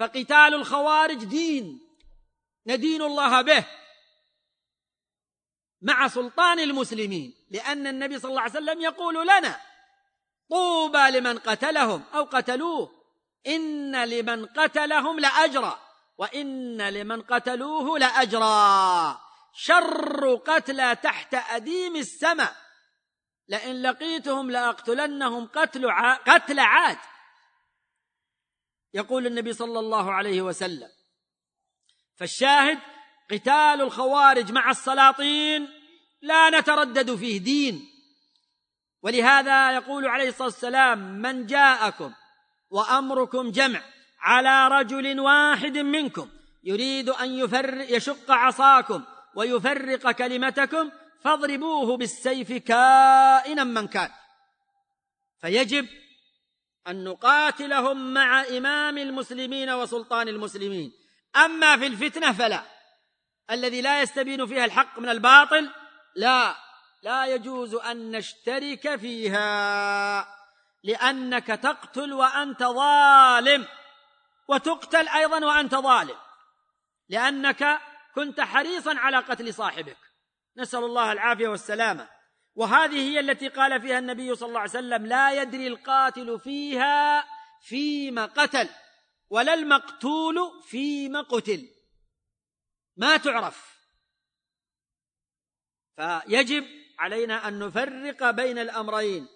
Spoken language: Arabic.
فقتال الخوارج دين. ندين الله به مع سلطان المسلمين لأن النبي صلى الله عليه وسلم يقول لنا طوبى لمن قتلهم أو قتلوه إن لمن قتلهم لأجرا وإن لمن قتلوه لأجرا. شر قتلى تحت أديم السماء لئن لقيتهم لأقتلنهم قتل قتل عاد. يقول النبي صلى الله عليه وسلم فالشاهد قتال الخوارج مع السلاطين لا نتردد فيه دين. ولهذا يقول عليه الصلاة والسلام من جاءكم وأمركم جمع على رجل واحد منكم يريد أن يفر يشق عصاكم ويفرق كلمتكم فاضربوه بالسيف كائنا من كان. فيجب أن نقاتلهم مع إمام المسلمين وسلطان المسلمين. أما في الفتنة فلا. الذي لا يستبين فيها الحق من الباطل لا. لا يجوز أن نشترك فيها لأنك تقتل وأنت ظالم. وتقتل أيضا وأنت ظالم لأنك كنت حريصا على قتل صاحبك. نسأل الله العافية والسلامة. وهذه هي التي قال فيها النبي صلى الله عليه وسلم لا يدري القاتل فيها فيما قتل ولا المقتول فيما قتل. ما تعرف. فيجب علينا أن نفرق بين الأمرين.